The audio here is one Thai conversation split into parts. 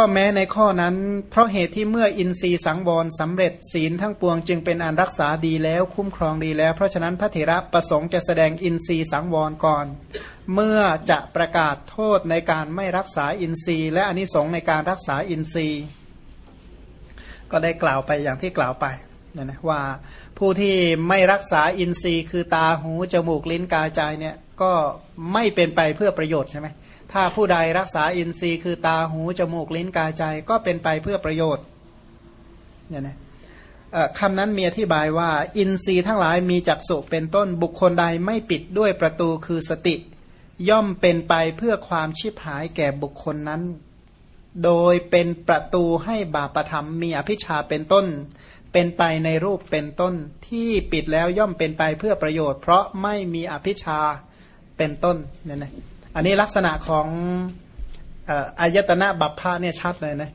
ก็แม้ในข้อนั้น เพราะเหตุที่เมื่ออินทรีย์สังวรสำเร็จศีลทั้งปวงจึงเป็นอันรักษาดีแล้วคุ้มครองดีแล้ว เพราะฉะนั้นพระเถระประสงค์จะแสดงอินทรีย์สังวรก่อน เมื่อจะประกาศโทษในการไม่รักษาอินทรีย์ และอานิสงส์ในการรักษาอินทรีย์ ก็ได้กล่าวไปอย่างที่กล่าวไปนะนะว่าผู้ที่ไม่รักษาอินทรีย์ คือตาหูจมูกลิ้นกายใจเนี่ยก็ไม่เป็นไปเพื่อประโยชน์ใช่ไหม ถ้าผู้ใดรักษาอินทรีย์คือตาหูจมูกลิ้นกายใจก็เป็นไปเพื่อประโยชน์เนี่ยนะคำนั้นมีอธิบายว่า อินทรีย์ทั้งหลายมีจักสุเป็นต้นบุคคลใดไม่ปิดด้วยประตูคือสติ ย่อมเป็นไปเพื่อความชิบหายแก่บุคคลนั้น โดยเป็นประตูให้บาปธรรมมีอภิชาเป็นต้น เป็นไปในรูปเป็นต้นที่ปิดแล้วย่อมเป็นไปเพื่อประโยชน์ เพราะไม่มีอภิชาเป็นต้นเนี่ยนะ อันนี้ลักษณะของอายตนะบัพพาเนี่ยชัดเลยนะ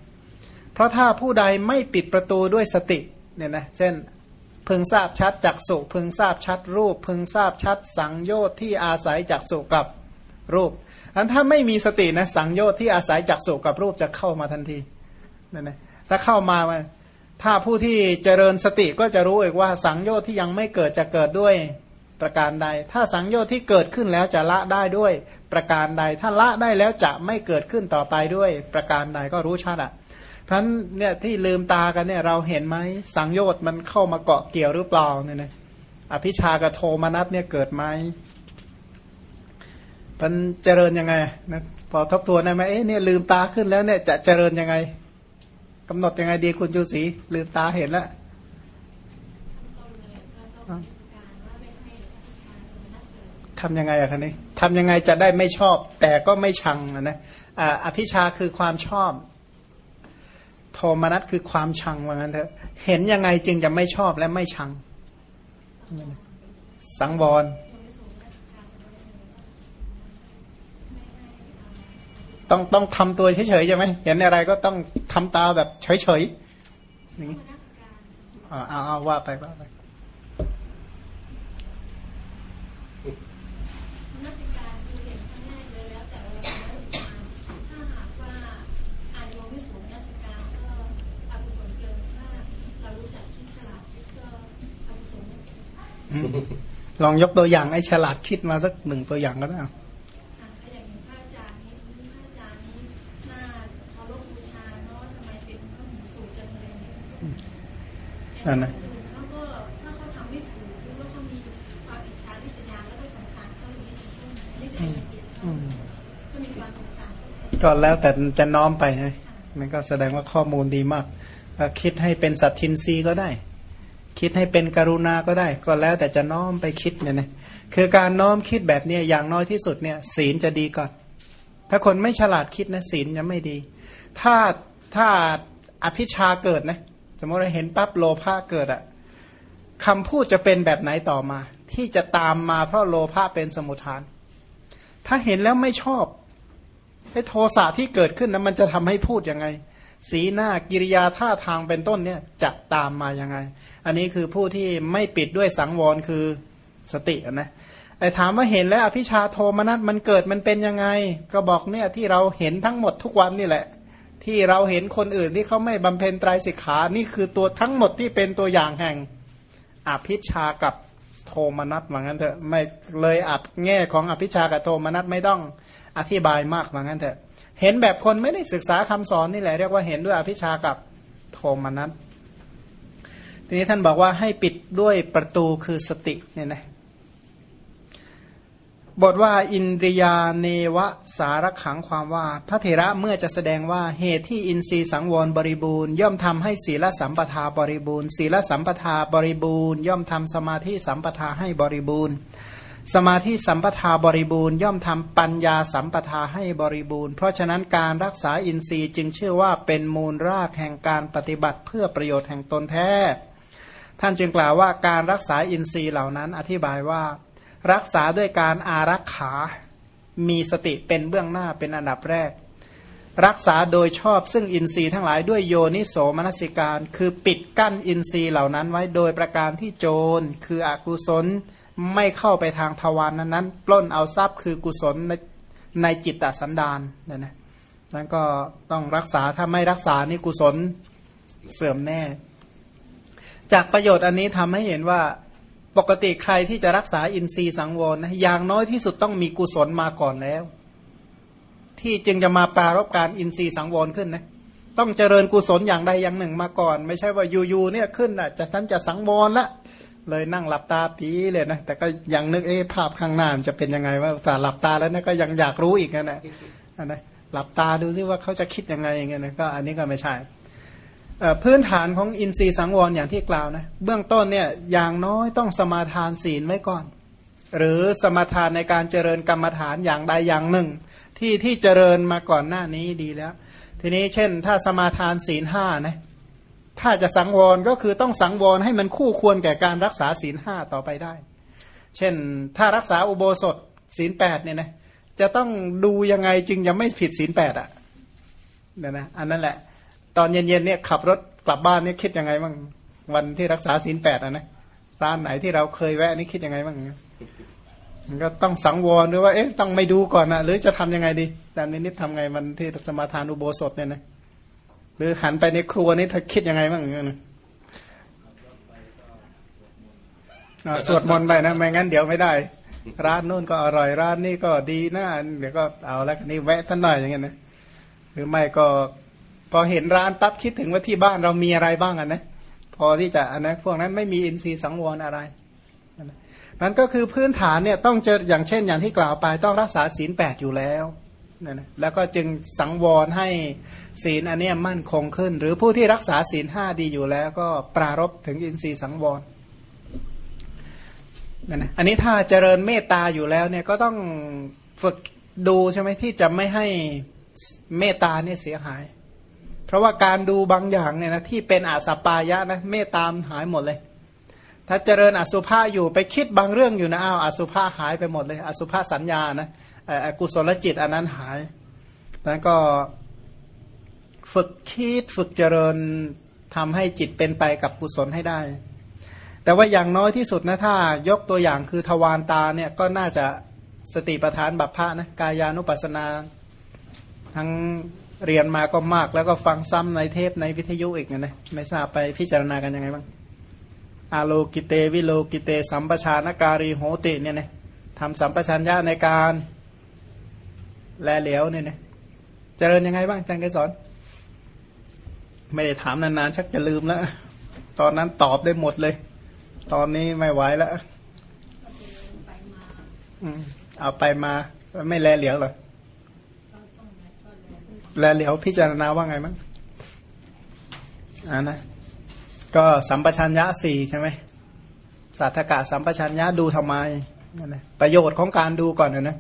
เพราะถ้าผู้ใดไม่ปิดประตูด้วยสติเนี่ยนะเช่นพึงทราบชัดจากสุพึงทราบชัดรูป พึงทราบชัดสังโยชน์ที่อาศัยจากสุกับรูปอันถ้าไม่มีสตินะสังโยชน์ที่อาศัยจากสุกับรูปจะเข้ามาทันทีนั่นนะถ้าเข้ามาถ้าผู้ที่เจริญสติก็จะรู้เอีกว่าสังโยชน์ที่ยังไม่เกิดจะเกิดด้วย ประการใด ถ้าสังโยชน์ที่เกิดขึ้นแล้วจะละได้ด้วย ประการใด ถ้าละได้แล้วจะไม่เกิดขึ้นต่อไปด้วย ประการใดก็รู้ชัดอะเพราะนั้นเนี่ยที่ลืมตากันเนี่ยเราเห็นไหมสังโยชน์มันเข้ามาเกาะเกี่ยวหรือเปล่าเนี่ยนะอภิชากโทมนัสเนี่ยเกิดไหมมันเจริญยังไงนะพอทบทวนได้ไหมเอ๊ะเนี่ยลืมตาขึ้นแล้วเนี่ยจะเจริญยังไงกำหนดยังไงดีคุณจูศรีลืมตาเห็นแล้ว ทำยังไงอะคะนี่ทำยังไงจะได้ไม่ชอบ แต่ก็ไม่ชังนะอภิชาคือความชอบ โทมนัสคือความชังว่างั้นเถอะเห็นยังไงจึงจะไม่ชอบและไม่ชัง สังวรต้องต้องทำตัวเฉยๆใช่ไหมเห็นอะไรก็ต้องทำตาแบบเฉยๆอย่างนี้เอาเอาว่าไปว่าไป ลองยกตัวอย่างไอ้ฉลาดคิดมาสักหนึ่งตัวอย่างก็ได้นั่นนะก็แล้วแต่จะน้อมไปไงมันก็แสดงว่าข้อมูลดีมาก คิดให้เป็นสัตทินรีก็ได้ คิดให้เป็นกรุณาก็ได้ ก็แล้วแต่จะน้อมไปคิดเนี่ยนะคือการน้อมคิดแบบนี้อย่างน้อยที่สุดเนี่ย ศีลจะดีก่อน ถ้าคนไม่ฉลาดคิดนะศีลจะไม่ดี ถ้าถ้าอภิชาเกิดนะสมมติเราเห็นปั๊บโลภะเกิดอะคำพูดจะเป็นแบบไหนต่อมา ที่จะตามมาเพราะโลภะเป็นสมุทฐาน ถ้าเห็นแล้วไม่ชอบไอ้โทสะที่เกิดขึ้นนะมันจะทำให้พูดยังไง สีหน้ากิริยาท่าทางเป็นต้นเนี่ยจะตามมายังไง อันนี้คือผู้ที่ไม่ปิดด้วยสังวรคือสตินะไอ้ถามว่าเห็นแล้วอภิชาโทมนัสมันเกิดมันเป็นยังไง ก็บอกเนี่ยที่เราเห็นทั้งหมดทุกวันนี่แหละ ที่เราเห็นคนอื่นที่เขาไม่บำเพ็ญไตรสิกขานี่คือตัวทั้งหมดที่เป็นตัวอย่างแห่งอภิชากับโทมนัสว่างั้นเถอะไม่เลยอัดแง่ของอภิชากับโทมนัสไม่ต้องอธิบายมากว่างั้นเถอะ เห็นแบบคนไม่ได้ศึกษาคำสอนนี่แหละเรียกว่าเห็นด้วยอภิชากับโทมนัสทีนี้ท่านบอกว่าให้ปิดด้วยประตูคือสติเนี่ยนะบทว่าอินทรียาเนวสารขังความว่า พระเถระเมื่อจะแสดงว่าเหตุที่อินทรีย์สังวรบริบูรณ์ย่อมทำให้ศีลสัมปทาบริบูรณ์ศีลสัมปทาบริบูรณ์ย่อมทำสมาธิสัมปทาให้บริบูรณ์ สมาธิสัมปทาบริบูรณ์ย่อมทำปัญญาสัมปทาให้บริบูรณ์ เพราะฉะนั้นการรักษาอินทรีย์จึงเชื่อว่าเป็นมูลรากแห่งการปฏิบัติเพื่อประโยชน์แห่งตนแท้ ท่านจึงกล่าวว่าการรักษาอินทรีย์เหล่านั้น อธิบายว่า รักษาด้วยการอารักขา มีสติเป็นเบื้องหน้าเป็นอันดับแรก รักษาโดยชอบซึ่งอินทรีย์ทั้งหลายด้วยโยนิโสมนสิการ คือปิดกั้นอินทรีย์เหล่านั้นไว้โดยประการที่โจรคืออกุศล ไม่เข้าไปทางทวารนนั้นนั้นปล้นเอาทรัพย์คือกุศลในในจิตตสันดานเนี่ยนะนั้นก็ต้องรักษาถ้าไม่รักษานี่กุศลเสื่อมแน่ จากประโยชน์อันนี้ทำให้เห็นว่าปกติใครที่จะรักษาอินทรีย์สังวรนะอย่างน้อยที่สุดต้องมีกุศลมาก่อนแล้ว ที่จึงจะมาปรารบการอินทรีย์สังวรขึ้นนะต้องเจริญกุศลอย่างใดอย่างหนึ่งมาก่อน ไม่ใช่ว่าอยู่ๆเนี่ยขึ้นอะจะท่านจะสังวรละ เลยนั่งหลับตาปีเลยนะแต่ก็ยังนึกเอ๊ภาพข้างหน้าจะเป็นยังไงว่าสาหลับตาแล้วนะก็ยังอยากรู้อีกนะนะนะหลับตาดูซิว่าเขาจะคิดยังไงอย่างเงี้ยนะก็อันนี้ก็ไม่ใช่พื้นฐานของอินทรีย์สังวรอย่างที่กล่าวนะเบื้องต้นเนี่ยอย่างน้อยต้องสมาทานศีลไว้ก่อน หรือสมาทานในการเจริญกรรมฐานอย่างใดอย่างหนึ่ง ที่ที่เจริญมาก่อนหน้านี้ดีแล้ว ทีนี้เช่น ถ้าสมาทานศีลห้านะ ถ้าจะสังวรก็คือต้องสังวรให้มันคู่ควรแก่การรักษาศีลห้าต่อไปได้ เช่น ถ้ารักษาอุโบสถศีลแปดเนี่ยนะจะต้องดูยังไงจึงยังไม่ผิดศีลแปดอะเนี่ยนะอันนั้นแหละ ตอนเย็นๆเนี่ยขับรถกลับบ้านเนี่ยคิดยังไงบ้างวันที่รักษาศีลแปดอะนะร้านไหนที่เราเคยแวะนี่คิดยังไงบ้างมันก็ต้องสังวรด้วยว่าเอ๊ะต้องไม่ดูก่อนนะหรือจะทํำยังไงดีแต่นินิดทำไงมันที่สมาทานอุโบสถเนี่ยนะ หรือหันไปในครัวนี่เธอคิดยังไงบ้างเนี่ยสวดมนต์ไปนะไม่งั้นเดี๋ยวไม่ได้ ร้านนู่นก็อร่อยร้านนี่ก็ดีนะเดี๋ยวก็เอาแล้วนี่แวะท่านหน่อยอย่างเงี้ยนะหรือไม่ก็พอเห็นร้านปั๊บคิดถึงว่าที่บ้านเรามีอะไรบ้างอะนะพอที่จะอันนะพวกนั้นไม่มีอินทรีย์สังวรอะไรมันก็คือพื้นฐานเนี่ยต้องเจออย่างเช่นอย่างที่กล่าวไปต้องรักษาศีลแปดอยู่แล้ว นะนะแล้วก็จึงสังวรให้ศีลอันนี้มั่นคงขึ้น หรือผู้ที่รักษาศีลห้าดีอยู่แล้วก็ปรารบถึงอินทรีย์สังวรนะนะอันนี้ถ้าเจริญเมตตาอยู่แล้วเนี่ยก็ต้องฝึกดูใช่ไหมที่จะไม่ให้เมตตาเนี่ยเสียหาย เพราะว่าการดูบางอย่างเนี่ยนะที่เป็นอาสปายะนะเมตตามหายหมดเลย ถ้าเจริญอสุภะอยู่ไปคิดบางเรื่องอยู่นะอ้าวอสุภะหายไปหมดเลย อสุภะสัญญานะ อกุศลจิตอันนั้นหายนั้นก็ฝึกคิดฝึกเจริญทำให้จิตเป็นไปกับกุศลให้ได้ แต่ว่าอย่างน้อยที่สุดนะถ้ายกตัวอย่างคือทวารตาเนี่ยก็น่าจะสติปัฏฐานบัพพะนะกายานุปัสสนา ทั้งเรียนมาก็มาก แล้วก็ฟังซ้ำในเทปในวิทยุอีกนะไม่ทราบไปพิจารณากันยังไงบ้างอาโลกิเตวิโลกิเต สัมปชานการีโหติเนี่ยนะทำสัมปชัญญะในการ แลเหลียวเนี่ยนะเจริญยังไงบ้างอาจารย์ไกสอน ไม่ได้ถามนานๆชักจะลืมแล้วตอนนั้นตอบได้หมดเลย ตอนนี้ไม่ไหวแล้วเอาไปมาไม่แลเหลียวหรอแลเหลียวพิจารณาว่าไงมั้งอ่านะ ก็สัมปชัญญะสี่ใช่ไหมสัทธกะสัมปชัญญะดูทำไมนะประโยชน์ของการดูก่อนนะ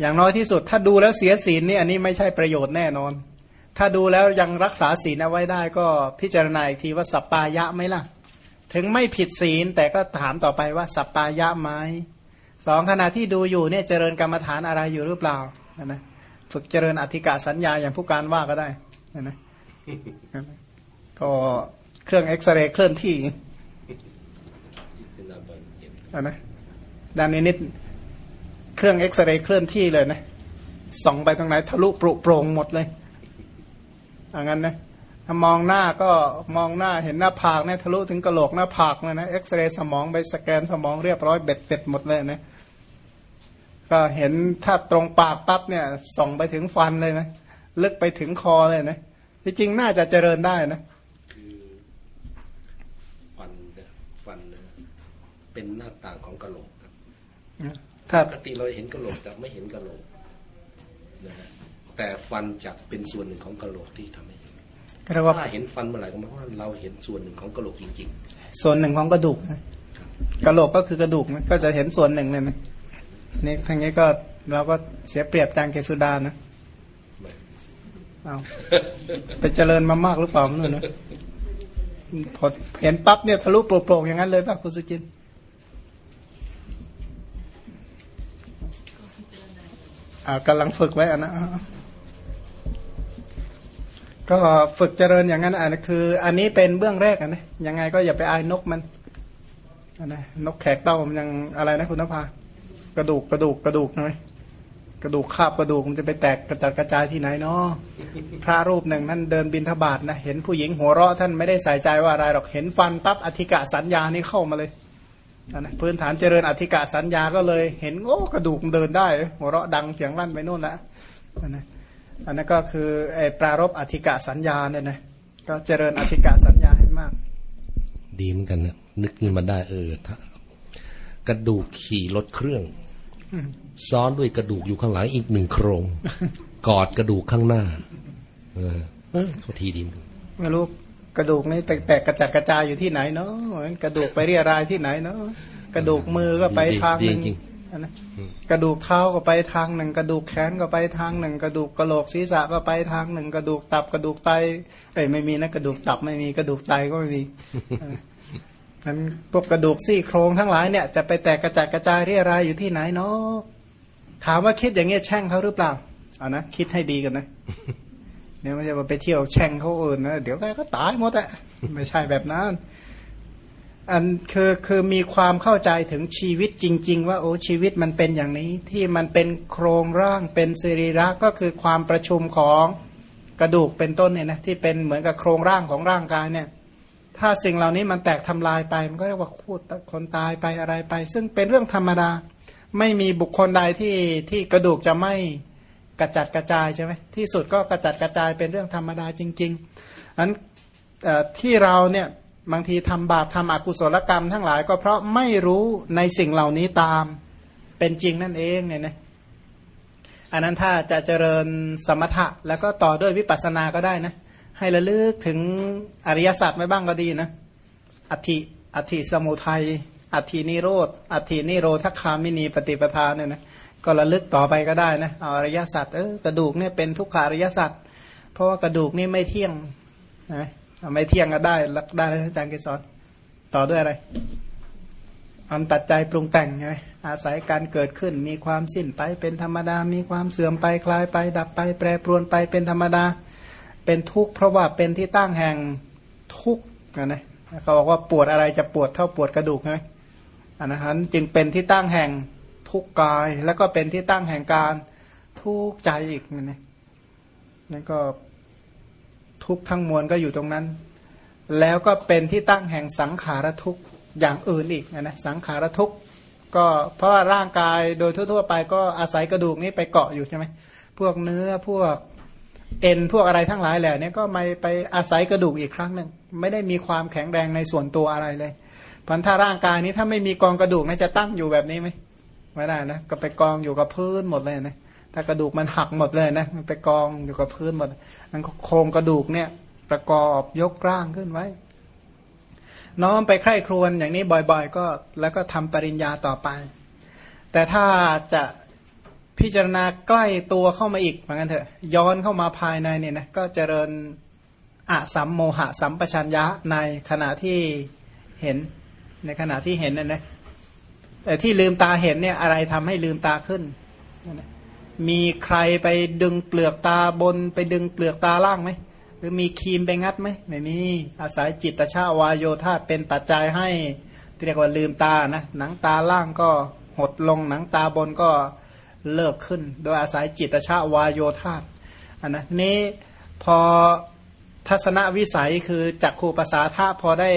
อย่างน้อยที่สุด ถ้าดูแล้วเสียศีลนี่อันนี้ไม่ใช่ประโยชน์แน่นอน ถ้าดูแล้วยังรักษาศีลเอาไว้ได้ก็พิจารณาอีกทีว่าสัปปายะไหมล่ะ ถึงไม่ผิดศีลแต่ก็ถามต่อไปว่าสัปปายะไหมสองขณะที่ดูอยู่เนี่ยเจริญกรรมฐานอะไรอยู่หรือเปล่านะฝึกเจริญอธิกาสัญญาอย่างผู้การว่าก็ได้นะนะก็เครื่องเอ็กซเรย์เคลื่อนที่นะด้านนี้นิด เครื่องเอ็กซเรย์เคลื่อนที่เลยนะส่องไปตรงไหนทะลุปรุโปร่งหมดเลยอย่างนั้นนะถ้ามองหน้าก็มองหน้าเห็นหน้าผากเนี่ยทะลุถึงกระโหลกหน้าผากเลยนะเอ็กซเรย์สมองไปสแกนสมองเรียบร้อยเบ็ดเสร็จหมดเลยนะก็เห็นถ้าตรงปากปั๊บเนี่ยส่องไปถึงฟันเลยนะลึกไปถึงคอเลยนะที่จริงน่าจะเจริญได้นะคือฟันฟันเป็นหน้าต่างของกระโหลกครับถ้า ปกติเราเห็นกระโหลกจะไม่เห็นกระโหลกนะฮะแต่ฟันจะเป็นส่วนหนึ่งของกระโหลกที่ทำให้เห็นถ้าเห็นฟันเมื่อไหร่ก็หมายความว่าเราเห็นส่วนหนึ่งของกระโหลกจริง ๆ ส่วนหนึ่งของกระดูกนะกระโหลกก็คือกระดูกนะก็จะเห็นส่วนหนึ่งเลยนะนี่ทางนี้ก็เราก็เสียเปรียบจางเกสุดานะเอาไปเจริญมามากหรือเปล่าไม่รู้นะพอเห็นปั๊บเนี่ยทะลุโปร่งๆอย่างนั้นเลยป่ะคุณสุจิน กำลังฝึกไว้อะนะก็ฝึกเจริญอย่างนั้นอะคือ อันนี้เป็นเบื้องแรกอะนะยังไงก็อย่าไปอายนกมันนะนกแขกเต้ามันยังอะไรนะคุณนภากระดูกกระดูกกระดูกหน่อยกระดูกคาบกระดูกมันจะไปแตกกระจัดกระจายที่ไหนเนาะพระรูปหนึ่งท่านเดินบินทบาทนะเห็นผู้หญิงหัวเราะท่านไม่ได้ใส่ใจว่าอะไรหรอกเห็นฟันปั๊บอธิกะสัญญานี่เข้ามาเลย นะพื้นฐานเจริญอธิกะสัญญาก็เลยเห็นโอ้กระดูกเดินได้ หัวเราะดังเสียงลั่นไปโน่นละนะอันนั้นก็คือไอ้ปรารบอธิกะสัญญาเนี่ยนะก็เจริญอธิกะสัญญาให้มาก ดีเหมือนกันนะนึกขึ้นมาได้เออ กระดูกขี่รถเครื่องซ้อนด้วยกระดูกอยู่ข้างหลังอีกหนึ่งโครง กอดกระดูกข้างหน้า เออเออโทษทีดีไม่รู้ กระดูกนี่แตกกระจัดกระจายอยู่ที่ไหนเนาะกระดูกไปเรียรายที่ไหนเนาะกระดูกมือก็ไปทางหนึ่งกระดูกเท้าก็ไปทางหนึ่ง กระดูกแขนก็ไปทางหนึ่ง กระดูกกระโหลกศีรษะก็ไปทางหนึ่ง กระดูกตับกระดูกไตเอ้ยไม่มีนะกระดูกตับไม่มีกระดูกไตก็ไม่มีนั้นพวกกระดูกซี่โครงทั้งหลายเนี่ยจะไปแตกกระจัดกระจายเรียรายอยู่ที่ไหนเนาะถามว่าคิดอย่างเงี้ยแช่งเขาหรือเปล่าเอานะคิดให้ดีกันนะ เนี่ยไม่ใช่ว่าไปเที่ยวแช่งเขาอื่นนะเดี๋ยวก็ตายหมดอะไม่ใช่แบบนั้น อันคือคือมีความเข้าใจถึงชีวิตจริง ๆ ว่าโอ้ชีวิตมันเป็นอย่างนี้ที่มันเป็นโครงร่างเป็นสรีระก็คือความประชุมของกระดูกเป็นต้นเนี่ยนะที่เป็นเหมือนกับโครงร่างของร่างกายเนี่ย ถ้าสิ่งเหล่านี้มันแตกทำลายไป มันก็เรียกว่าคูดคนตายไปอะไรไป ซึ่งเป็นเรื่องธรรมดา ไม่มีบุคคลใดที่ที่กระดูกจะไม่ กระจัดกระจายใช่ไหมที่สุดก็กระจัดกระจายเป็นเรื่องธรรมดาจริงๆอันที่เราเนี่ยบางทีทำบาปทำอกุศลกรรมทั้งหลายก็เพราะไม่รู้ในสิ่งเหล่านี้ตามเป็นจริงนั่นเองเนี่ยนะอันนั้นถ้าจะเจริญสมถะแล้วก็ต่อด้วยวิปัสสนาก็ได้นะ ให้ระลึกถึงอริยสัจไว้บ้างก็ดีนะอธิอธิสมุทัยอธินิโรธอธินิโรธคามินีปฏิปทาเนี่ยนะ ก็ระลึกต่อไปก็ได้นะเอาอริยสัจเออกระดูกเนี่ยเป็นทุกขาริยสัจเพราะว่ากระดูกนี่ไม่เที่ยงนะไม่เที่ยงก็ได้รักได้แล้วอาจารย์เกสรต่อด้วยอะไรอันตัดใจปรุงแต่งไงอาศัยการเกิดขึ้น มีความสิ้นไปเป็นธรรมดา มีความเสื่อมไปคลายไป ดับไป แปรปรวนไปเป็นธรรมดา เป็นทุกข์เพราะว่าเป็นที่ตั้งแห่งทุกข์นะเขาบอกว่าปวดอะไรจะปวดเท่าปวดกระดูกไงอันนั้นจึงเป็นที่ตั้งแห่ง ทุกกาย แล้วก็เป็นที่ตั้งแห่งการทุกใจอีกนั่นั่นก็ทุกทั้งมวลก็อยู่ตรงนั้น แล้วก็เป็นที่ตั้งแห่งสังขารทุกอย่างอื่นอีกนะสังขารทุกก็เพราะว่าร่างกายโดยทั่ว ๆ ไปก็อาศัยกระดูกนี้ไปเกาะอยู่ใช่ไหมพวกเนื้อพวกเอ็นพวกอะไรทั้งหลายแหละนี่ก็ไม่ไปอาศัยกระดูกอีกครั้งหนึ่งไม่ได้มีความแข็งแรงในส่วนตัวอะไรเลยพันธะร่างกายนี้ถ้าไม่มีกองกระดูกนี่จะตั้งอยู่แบบนี้ไหม ไม่ได้นะก็ไปกองอยู่กับพื้นหมดเลยนะถ้ากระดูกมันหักหมดเลยนะมันไปกองอยู่กับพื้นหมดนั่นโครงกระดูกเนี่ย ประกอบยกร่างขึ้นไว้ น้อมไปไข้ครวนอย่างนี้บ่อยๆ ก็แล้วก็ทำปริญญาต่อไป แต่ถ้าจะพิจารณาใกล้ตัวเข้ามาอีกเหมือนกันเถอะ ย้อนเข้ามาภายในเนี่ยนะก็เจริญอะสัมโมหะสัมปชัญญะในขณะที่เห็นในขณะที่เห็นนั่นนะ แต่ที่ลืมตาเห็นเนี่ยอะไรทำให้ลืมตาขึ้น มีใครไปดึงเปลือกตาบน ไปดึงเปลือกตาล่างไหม หรือมีครีมไปงัดไหมไม่มีอาศัยจิตชาวายโยธาเป็นปัจจัยให้เรียกว่าลืมตานะหนังตาล่างก็หดลงหนังตาบนก็เลิกขึ้น โดยอาศัยจิตชาวายโยธาอันนะนี้พอทัศนวิสัยคือจักขูภาษาธาพอได้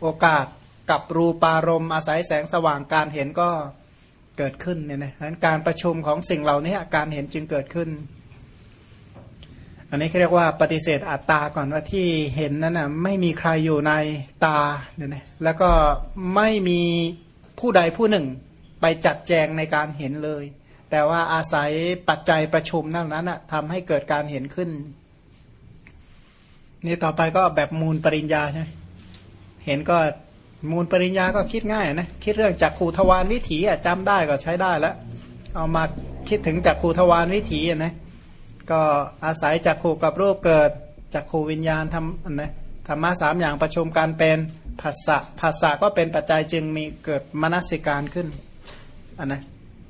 โอกาส กับรูปารมณ์อาศัยแสงสว่างการเห็นก็เกิดขึ้นเนี่ยนะั้นการประชุมของสิ่งเหล่านี้การเห็นจึงเกิดขึ้น อันนี้เขาเรียกว่าปฏิเสธอัตตาก่อนว่าที่เห็นนั้นนะไม่มีใครอยู่ในตาเนี่ยนะแล้วก็ไม่มีผู้ใดผู้หนึ่งไปจัดแจงในการเห็นเลย แต่ว่าอาศัยปัจจัยประชุมนั้นนั้นนะทำให้เกิดการเห็นขึ้น นี่ต่อไปก็แบบมูลปริญญาใช่ไหมเห็นก็ มูลปริญญาก็คิดง่ายนะคิดเรื่องจักขูทวารวิถีจำได้ก็ใช้ได้แล้ว เอามาคิดถึงจักขูทวารวิถีนะก็อาศัยจักขูกับรูปเกิดจักขูวิญญาณทำนะธรรมะสามอย่างประชุมกันเป็นภาษะภาษาก็เป็นปัจจัยจึงมีเกิดมนสิการขึ้นอันนะ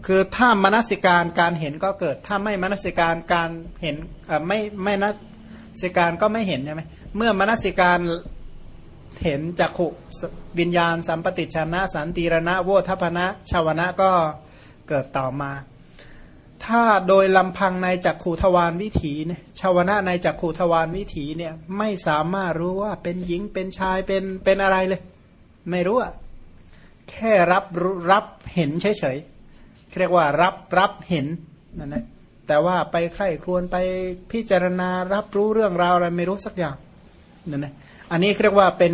คือถ้ามนสิการการเห็นก็เกิด ถ้าไม่มนสิการการเห็นไม่ไม่นสิการก็ไม่เห็นใช่ไหมเมื่อมนสิการ เห็นจักขุวิญญาณสัมปติชนะ สันติรณะโวทัพนะชาวนะก็เกิดต่อมา ถ้าโดยลำพังในจักขูทวารวิถีเนี่ยชาวนะในจักขูทวารวิถีเนี่ยไม่สามารถรู้ว่าเป็นหญิงเป็นชายเป็นเป็นอะไรเลย ไม่รู้อะแค่รับรับเห็นเฉยๆเรียกว่ารับรับเห็นนั่นนะแต่ว่าไปใคร่ครวญไปพิจารณารับรู้เรื่องราวอะไรไม่รู้สักอย่างนั่นนะ อันนี้เรียกว่าเป็น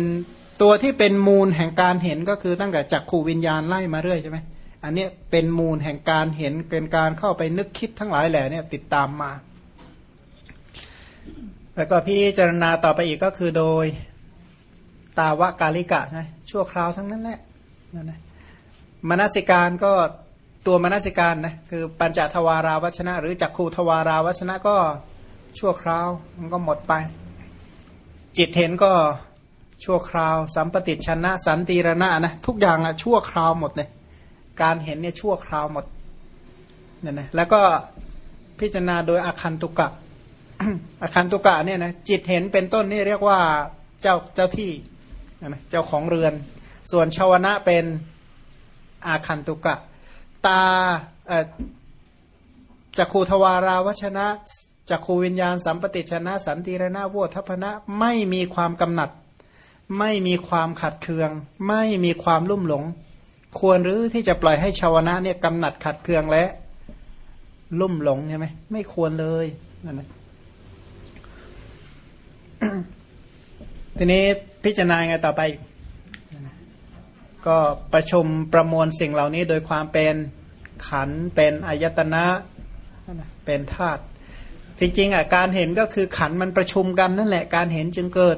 ตัวที่เป็นมูลแห่งการเห็นก็คือตั้งแต่จักขูวิญญาณไล่มาเรื่อยใช่ไหมอันนี้เป็นมูลแห่งการเห็นเป็นการเข้าไปนึกคิดทั้งหลายแหล่เนี่ยติดตามมา แล้วก็พิจารณาต่อไปอีกก็คือโดยตาวะกาลิกะใช่ชั่วคราวทั้งนั้นแหละนั่นนะมนสิการก็ตัวมนสิการนะคือปัญจทวาราวัชนะ หรือจักขูทวาราวัชนะก็ชั่วคราวมันก็หมดไป จิตเห็นก็ชั่วคราว สัมปติชนะสันติรณะนะทุกอย่างอะชั่วคราวหมดเลยการเห็นเนี่ยชั่วคราวหมดเนี่ยนะแล้วก็พิจารณาโดยอาคันตุกะอาคันตุกะเนี่ยนะจิตเห็นเป็นต้นนี่เรียกว่าเจ้าเจ้าที่นะเจ้าของเรือน ส่วนชาวนะเป็นอาคันตุกะ ตาจักขูทวาราวชนะ จักขูวิญญาณสัมปติชนะ สันติรณะโวทัพนะไม่มีความกำหนัด ไม่มีความขัดเคือง ไม่มีความลุ่มหลง ควรหรือที่จะปล่อยให้ชาวนะเนี่ยกำหนัดขัดเคืองและ ลุ่มหลงใช่ไหมไม่ควรเลยนั่นนะทีนี้พิจารณาไงต่อไปก็ประชุมประมวลสิ่งเหล่านี้โดยความเป็นขันเป็นอายตนะเป็นธาตุ จริงๆอะการเห็นก็คือขันมันประชุมกันนั่นแหละ การเห็นจึงเกิด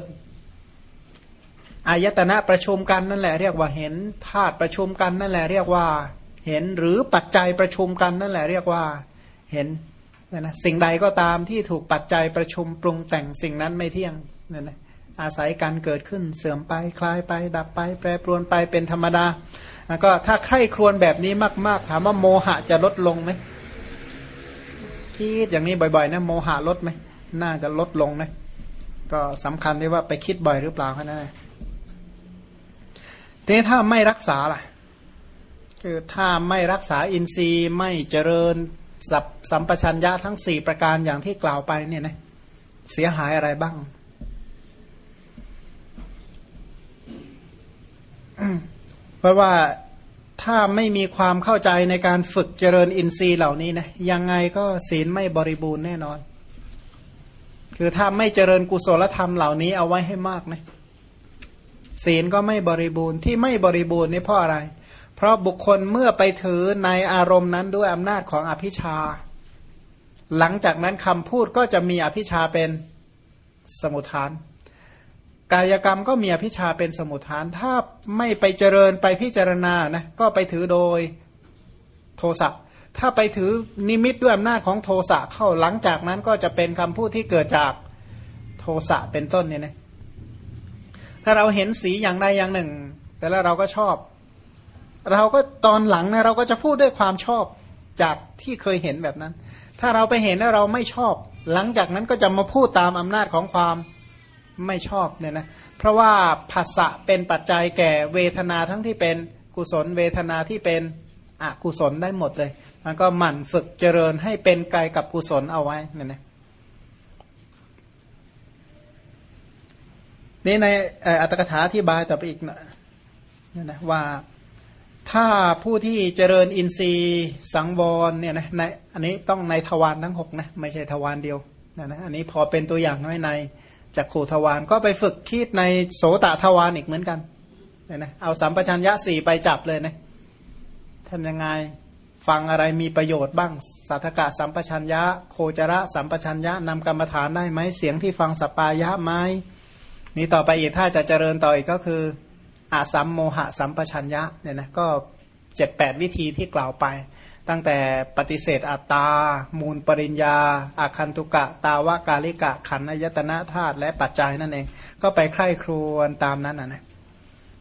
อายตนะประชุมกันนั่นแหละ เรียกว่าเห็นธาตุประชุมกันนั่นแหละ เรียกว่า เห็นหรือปัจจัยประชุมกันนั่นแหละ เรียกว่า เห็นนะสิ่งใดก็ตามที่ถูกปัจจัยประชุมปรุงแต่งสิ่งนั้นไม่เที่ยงนั่นนะอาศัยการเกิดขึ้นเสื่อมไปคลายไป ดับไป แปรปรวนไปเป็นธรรมดาแล้วก็ถ้าใคร่ครวญแบบนี้มาก ๆ ถามว่าโมหะจะลดลงไหม คิดอย่างนี้บ่อยๆนะโมหะลดไหมน่าจะลดลงนะก็สำคัญที่ว่าไปคิดบ่อยหรือเปล่าแค่นั้นเองทีนี้ถ้าไม่รักษาล่ะ คือถ้าไม่รักษาอินทรีย์ไม่เจริญสับสัมปชัญญะทั้งสี่ประการอย่างที่กล่าวไปเนี่ยนะเสียหายอะไรบ้าง เพราะว่า ถ้าไม่มีความเข้าใจในการฝึกเจริญอินทรีย์เหล่านี้นะยังไงก็ศีลไม่บริบูรณ์แน่นอน คือถ้าไม่เจริญกุศลธรรมเหล่านี้เอาไว้ให้มากนะศีลก็ไม่บริบูรณ์ที่ไม่บริบูรณ์นี่เพราะอะไร เพราะบุคคลเมื่อไปถือในอารมณ์นั้นด้วยอำนาจของอภิชา หลังจากนั้นคำพูดก็จะมีอภิชาเป็นสมุทฐาน กายกรรมก็มีอภิชาเป็นสมุทฐาน ถ้าไม่ไปเจริญไปพิจารณานะก็ไปถือโดยโทสะถ้าไปถือนิมิตด้วยอำนาจของโทสะเข้าหลังจากนั้นก็จะเป็นคำพูดที่เกิดจากโทสะเป็นต้นเนี่ยนะถ้าเราเห็นสีอย่างใดอย่างหนึ่ง แต่แล้วเราก็ชอบ เราก็ตอนหลังนะเราก็จะพูดด้วยความชอบจากที่เคยเห็นแบบนั้น ถ้าเราไปเห็นแล้วเราไม่ชอบ หลังจากนั้นก็จะมาพูดตามอำนาจของความ ไม่ชอบเนี่ยนะเพราะว่าภาษะเป็นปัจจัยแก่เวทนาทั้งที่เป็นกุศลเวทนาที่เป็นอกุศลได้หมดเลยมันก็หมั่นฝึกเจริญให้เป็นกายกับกุศลเอาไว้เนี่ยนะนี่ในอัตถกถาที่บายต่อไปอีกนะนี่นะว่าถ้าผู้ที่เจริญอินทรีย์สังวรเนี่ยนะในอันนี้ต้องในทวารทั้งหกนะไม่ใช่ทวารเดียวนะนะอันนี้พอเป็นตัวอย่างน้ใน จากขู่ทวารก็ไปฝึกคิดในโสตทวารอีกเหมือนกันเนี่ยนะเอาสัมปชัญญะสี่ไปจับเลยนะทำยังไงฟังอะไรมีประโยชน์บ้างสัทกะสัมปชัญญะ โคจระสัมปชัญญะนำกรรมฐานได้ไหมเสียงที่ฟังสปายะไหมนี่ต่อไปอีกถ้าจะเจริญต่ออีกก็คืออาสัมโมหะสัมปชัญญะเนี่ยนะก็เจ็ดแปดวิธีที่กล่าวไป ตั้งแต่ปฏิเสธอัตตา มูลปริญญาอาคันตุกะ ตาวะกาลิกะ ขันอยตนะธาตุและปัจจัยนั่นเอง ก็ไปใคร่ครวญตามนั้นนะนะ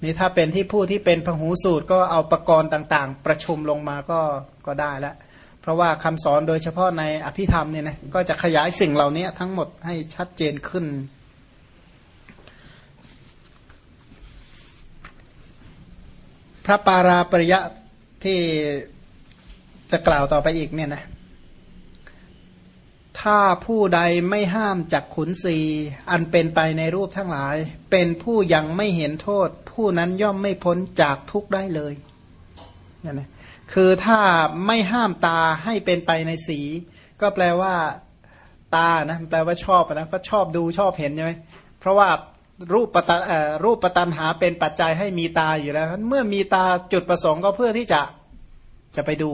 นี่ถ้าเป็นที่ผู้ที่เป็นพหูสูตรก็เอาประกรณ์ต่างๆ ประชุมลงมาก็ก็ได้แล้วเพราะว่าคำสอนโดยเฉพาะในอภิธรรมเนี่ยนะก็จะขยายสิ่งเหล่านี้ทั้งหมดให้ชัดเจนขึ้น พระปาราปริยะที่ จะกล่าวต่อไปอีกเนี่ยนะถ้าผู้ใดไม่ห้ามจักขุนสีอันเป็นไปในรูปทั้งหลาย เป็นผู้ยังไม่เห็นโทษ ผู้นั้นย่อมไม่พ้นจากทุกข์ได้เลยเนี่ยนะคือถ้าไม่ห้ามตาให้เป็นไปในสี ก็แปลว่าตานะแปลว่าชอบนะก็ชอบดูชอบเห็นใช่ไหมเพราะว่ารูปปตันรูปปตันหาเป็นปัจจัยให้มีตาอยู่แล้ว เมื่อมีตาจุดประสงค์ก็เพื่อที่จะจะไปดู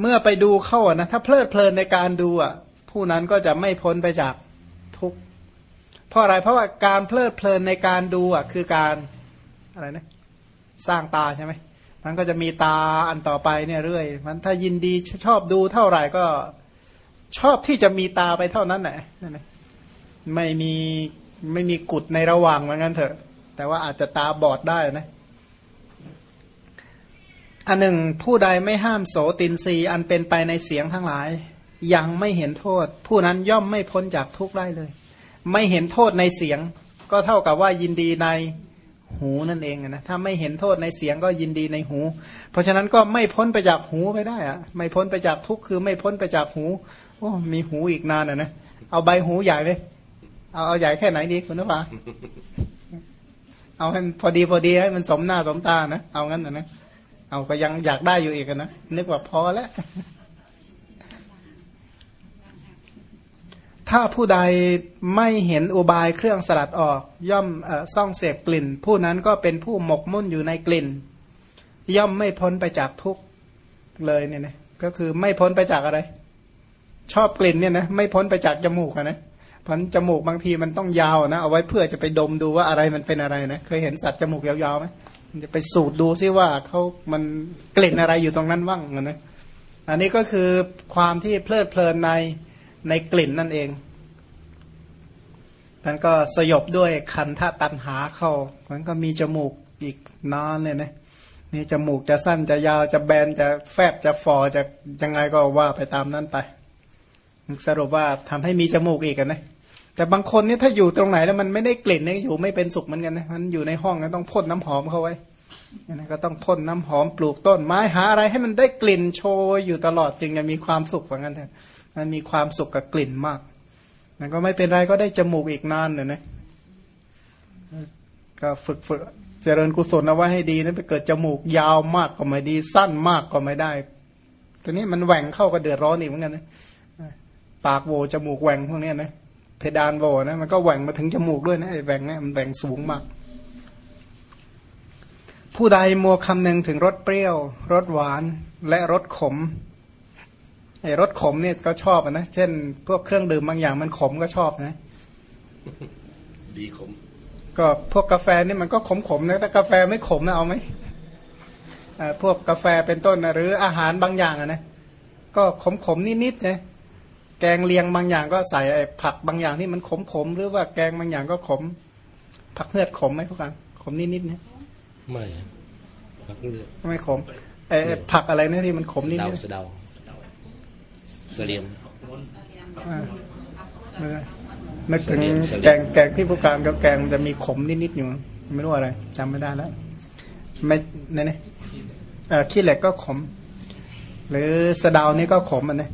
เมื่อไปดูเข้านะถ้าเพลิดเพลินในการดูอะผู้นั้นก็จะไม่พ้นไปจากทุกข์เพราะอะไรเพราะว่าการเพลิดเพลินในการดูอะคือการอะไรนะสร้างตาใช่ไหมมันก็จะมีตาอันต่อไปเนี่ยเรื่อย มันถ้ายินดีชอบดูเท่าไหร่ก็ชอบที่จะมีตาไปเท่านั้นแหละนั่นเอไม่มีไม่มีกุดในระหว่างเหมือนกันเถอะ แต่ว่าอาจจะตาบอดได้นะ อันหนึ่งผู้ใดไม่ห้ามโสตินรีอันเป็นไปในเสียงทั้งหลาย ยังไม่เห็นโทษ ผู้นั้นย่อมไม่พ้นจากทุกข์ได้เลย ไม่เห็นโทษในเสียง ก็เท่ากับว่ายินดีในหูนั่นเองนะถ้าไม่เห็นโทษในเสียงก็ยินดีในหู เพราะฉะนั้นก็ไม่พ้นไปจากหูไปได้อะไม่พ้นไปจากทุกข์คือไม่พ้นไปจากหูโอ้มีหูอีกนานอะนะเอาใบหูใหญ่เลย เอาเอาใหญ่แค่ไหนดีคุณนภาเอาให้พอดีพอดีให้มันสมหน้าสมตานะเอางั้นนะนะ เอาก็ยังอยากได้อยู่อีกนะ นึกว่าพอแล้ว ถ้าผู้ใดไม่เห็นอุบายเครื่องสลัดออก ย่อมอซ่องเสพกลิ่น ผู้นั้นก็เป็นผู้หมกมุ่นอยู่ในกลิ่น ย่อมไม่พ้นไปจากทุกเลยเนี่ยนะก็คือไม่พ้นไปจากอะไร ชอบกลิ่นเนี่ยนะไม่พ้นไปจากจมูกนะเพราะจมูกบางทีมันต้องยาวนะเอาไว้เพื่อจะไปดมดูว่าอะไรมันเป็นอะไรนะเคยเห็นสัตว์จมูกยาวๆไหม จะไปสูดดูซิว่าเขามันกลิ่นอะไรอยู่ตรงนั้นบ้างนะอันนี้ก็คือความที่เพลิดเพลินในในกลิ่นนั่นเองท่านก็สยบด้วยคันท่าตันหาเข้ามันก็มีจมูกอีกนอนเลยนะนี่จมูกจะสั้นจะยาวจะแบนจะแฟบจะฟอจะยังไงก็ว่าไปตามนั้นไป สรุปว่าทำให้มีจมูกอีกกันนะ แต่บางคนนี่ถ้าอยู่ตรงไหนแล้วมันไม่ได้กลิ่นเนี่ยอยู่ไม่เป็นสุขเหมือนกันนะมันอยู่ในห้องต้องพ่นน้ำหอมเข้าไว้นะก็ต้องพ่นน้ำหอมปลูกต้นไม้หาอะไรให้มันได้กลิ่นโชยอยู่ตลอดจึงจะมีความสุขเหมือนกันเถอะมันมีความสุขกับกลิ่นมากนั่นก็ไม่เป็นไรก็ได้จมูกอีกนานเลยนะก็ฝึกฝึกเจริญกุศลเอาไว้ให้ดีนะไปเกิดจมูกยาวมากก็ไม่ดี สั้นมากก็ไม่ได้ตอนนี้มันแหว่งเข้าก็เดือดร้อนอีกเหมือนกันนะปากโวจมูกแหว่งพวกนี้นะ เพดานโวนะมันก็แหว่งมาถึงจมูกด้วยนะไอ้แหว่งเนี่ยมันแหว่งสูงมากผู้ใดมัวคำนึงถึงรสเปรี้ยวรสหวานและรสขมไอ้รสขมเนี่ยก็ชอบนะ เช่น พวกเครื่องดื่มบางอย่างมันขมก็ชอบนะ ดีขม ก็พวกกาแฟนี่มันก็ขมขมนะแต่กาแฟไม่ขมนะเอาไหมพวกกาแฟเป็นต้นนะหรืออาหารบางอย่างนะก็ขมขมนิดๆนะ แกงเลียงบางอย่างก็ใส่ไอ้ผักบางอย่างที่มันขมขมหรือว่าแกงบางอย่างก็ขม ผักเลือดขมไหมพวกกันขมนิดๆเนี่ยไม่ผักเลือดไม่ขมไอ้ผักอะไรเนี่ยที่มันขมนิดเดาๆสะเดาเสลียมนึกถึงเสลียมแกงแกงที่ผู้การกับแกงมันจะมีขมนิดๆอยู่ไม่รู้อะไรจำไม่ได้แล้วไม่เนี่ยเนี่ยเอ่อขี้เหล็กก็ขม หรือสะเดานี่ก็ขมอันนี้